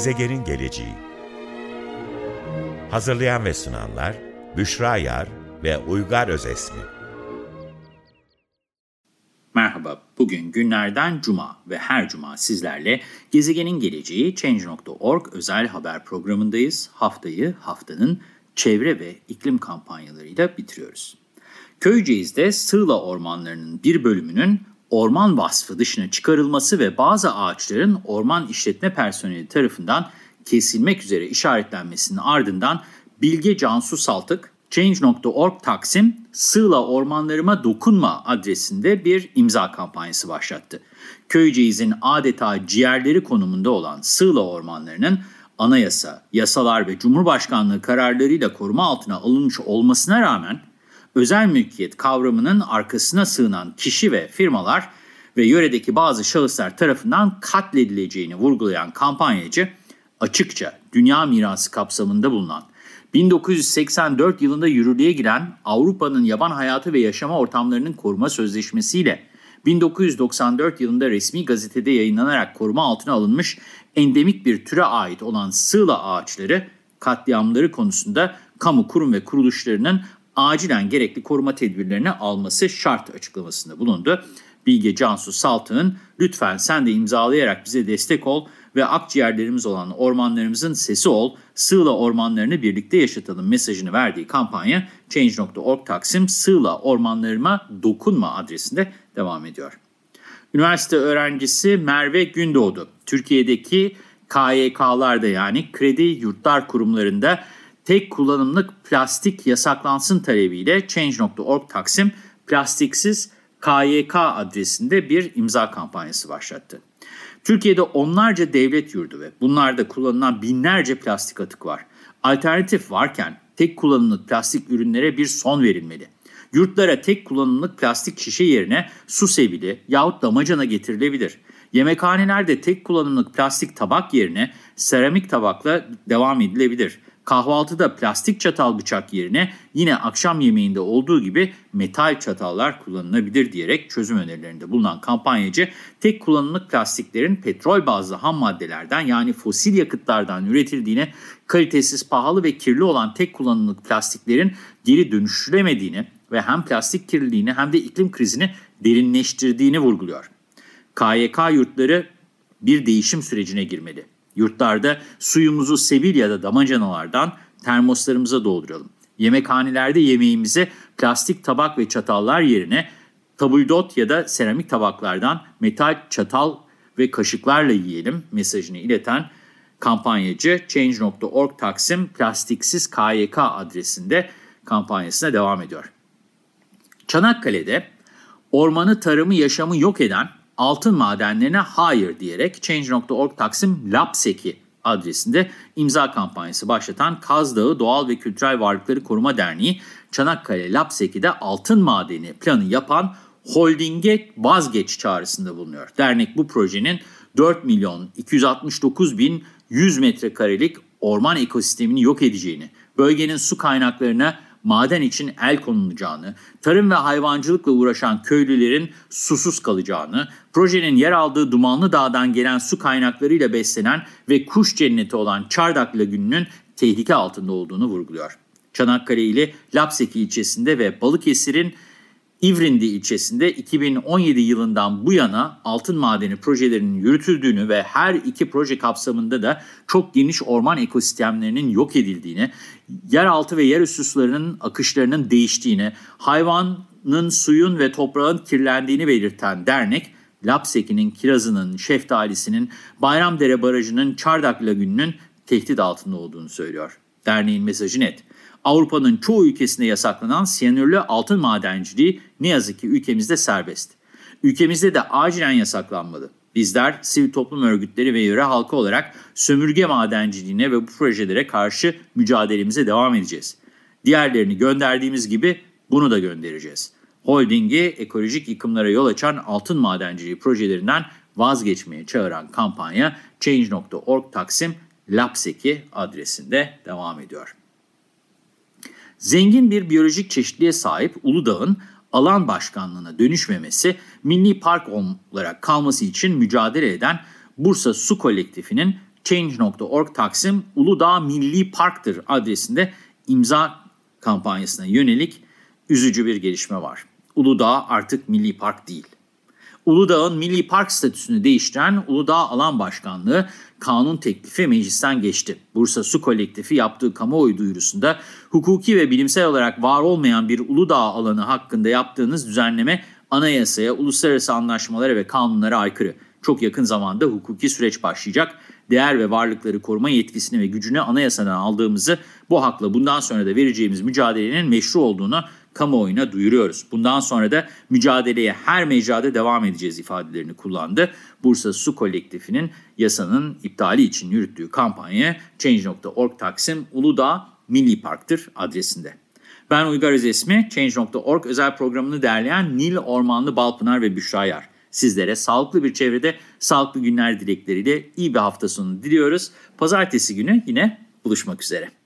Gezegenin geleceği Hazırlayan ve sunanlar Büşra Yar ve Uygar Özesmi Merhaba, bugün günlerden cuma ve her cuma sizlerle Gezegenin Geleceği Change.org özel haber programındayız. Haftayı haftanın çevre ve iklim kampanyalarıyla bitiriyoruz. Köyceğiz'de Sığla ormanlarının bir bölümünün orman vasfı dışına çıkarılması ve bazı ağaçların orman işletme personeli tarafından kesilmek üzere işaretlenmesinin ardından Bilge Cansu Saltık, Change.org Taksim, Sığla Ormanlarıma Dokunma adresinde bir imza kampanyası başlattı. Köyceğiz'in adeta ciğerleri konumunda olan Sığla Ormanları'nın anayasa, yasalar ve Cumhurbaşkanlığı kararlarıyla koruma altına alınmış olmasına rağmen özel mülkiyet kavramının arkasına sığınan kişi ve firmalar ve yöredeki bazı şahıslar tarafından katledileceğini vurgulayan kampanyacı açıkça dünya mirası kapsamında bulunan 1984 yılında yürürlüğe giren Avrupa'nın yaban hayatı ve yaşama ortamlarının koruma sözleşmesiyle 1994 yılında resmi gazetede yayınlanarak koruma altına alınmış endemik bir türe ait olan sığla ağaçları katliamları konusunda kamu kurum ve kuruluşlarının acilen gerekli koruma tedbirlerini alması şart açıklamasında bulundu. Bilge Cansu Saltık'ın lütfen sen de imzalayarak bize destek ol ve akciğerlerimiz olan ormanlarımızın sesi ol, Sığla ormanlarını birlikte yaşatalım mesajını verdiği kampanya Change.org Taksim Sığla ormanlarıma dokunma adresinde devam ediyor. Üniversite öğrencisi Merve Gündoğdu, Türkiye'deki KYK'larda yani kredi yurtlar kurumlarında tek kullanımlık plastik yasaklansın talebiyle Change.org Taksim plastiksiz KYK adresinde bir imza kampanyası başlattı. Türkiye'de onlarca devlet yurdu ve bunlarda kullanılan binlerce plastik atık var. Alternatif varken tek kullanımlık plastik ürünlere bir son verilmeli. Yurtlara tek kullanımlık plastik şişe yerine su sevili yahut damacana getirilebilir. Yemekhanelerde tek kullanımlık plastik tabak yerine seramik tabakla devam edilebilir. Kahvaltıda plastik çatal bıçak yerine yine akşam yemeğinde olduğu gibi metal çatallar kullanılabilir diyerek çözüm önerilerinde bulunan kampanyacı tek kullanımlık plastiklerin petrol bazlı ham maddelerden yani fosil yakıtlardan üretildiğini, kalitesiz, pahalı ve kirli olan tek kullanımlık plastiklerin geri dönüştürülemediğini ve hem plastik kirliliğini hem de iklim krizini derinleştirdiğini vurguluyor. KYK yurtları bir değişim sürecine girmeli. Yurtlarda suyumuzu sebil ya da damacanalardan termoslarımıza dolduralım. Yemekhanelerde yemeğimizi plastik tabak ve çatallar yerine tabuldot ya da seramik tabaklardan metal çatal ve kaşıklarla yiyelim mesajını ileten kampanyacı Change.org Taksim Plastiksiz KYK adresinde kampanyasına devam ediyor. Çanakkale'de ormanı, tarımı, yaşamı yok eden altın madenlerine hayır diyerek Change.org Taksim Lapseki adresinde imza kampanyası başlatan Kaz Dağı Doğal ve Kültürel Varlıkları Koruma Derneği Çanakkale Lapseki'de altın madeni planı yapan holdinge vazgeç çağrısında bulunuyor. Dernek bu projenin 4 milyon 269 bin 100 metrekarelik orman ekosistemini yok edeceğini, bölgenin su kaynaklarına maden için el konulacağını, tarım ve hayvancılıkla uğraşan köylülerin susuz kalacağını, projenin yer aldığı Dumanlı Dağ'dan gelen su kaynaklarıyla beslenen ve kuş cenneti olan Çardak Lagünü'nün tehlike altında olduğunu vurguluyor. Çanakkale ile Lapseki ilçesinde ve Balıkesir'in İvrindi ilçesinde 2017 yılından bu yana altın madeni projelerinin yürütüldüğünü ve her iki proje kapsamında da çok geniş orman ekosistemlerinin yok edildiğini, yeraltı ve yerüstü sularının akışlarının değiştiğini, hayvanın, suyun ve toprağın kirlendiğini belirten dernek, Lapseki'nin, Kirazı'nın, Şeftali'sinin, Bayramdere Barajı'nın, Çardak Lagünü'nün tehdit altında olduğunu söylüyor. Derneğin mesajı net. Avrupa'nın çoğu ülkesinde yasaklanan siyanürlü altın madenciliği ne yazık ki ülkemizde serbest. Ülkemizde de acilen yasaklanmalı. Bizler sivil toplum örgütleri ve yöre halkı olarak sömürge madenciliğine ve bu projelere karşı mücadelemize devam edeceğiz. Diğerlerini gönderdiğimiz gibi bunu da göndereceğiz. Holding'i ekolojik yıkımlara yol açan altın madenciliği projelerinden vazgeçmeye çağıran kampanya Change.org Taksim Lapseki adresinde devam ediyor. Zengin bir biyolojik çeşitliliğe sahip Uludağ'ın alan başkanlığına dönüşmemesi, milli park olarak kalması için mücadele eden Bursa Su Kolektifi'nin Change.org Taksim Uludağ Milli Park'tır adresinde imza kampanyasına yönelik üzücü bir gelişme var. Uludağ artık milli park değil. Uludağ'ın milli park statüsünü değiştiren Uludağ Alan Başkanlığı kanun teklifi meclisten geçti. Bursa Su Kolektifi yaptığı kamuoyu duyurusunda hukuki ve bilimsel olarak var olmayan bir Uludağ alanı hakkında yaptığınız düzenleme anayasaya, uluslararası anlaşmalara ve kanunlara aykırı. Çok yakın zamanda hukuki süreç başlayacak. Değer ve varlıkları koruma yetkisini ve gücünü anayasadan aldığımızı bu hakla bundan sonra da vereceğimiz mücadelenin meşru olduğunu kamuoyuna duyuruyoruz. Bundan sonra da mücadeleye her mecrada devam edeceğiz ifadelerini kullandı. Bursa Su Kolektifi'nin yasanın iptali için yürüttüğü kampanya Change.org Taksim Uludağ Milli Park'tır adresinde. Ben Uygar Özesmi, Change.org özel programını derleyen Nil Ormanlı Balpınar ve Büşra Yar. Sizlere sağlıklı bir çevrede sağlıklı günler dilekleriyle iyi bir hafta sonu diliyoruz. Pazartesi günü yine buluşmak üzere.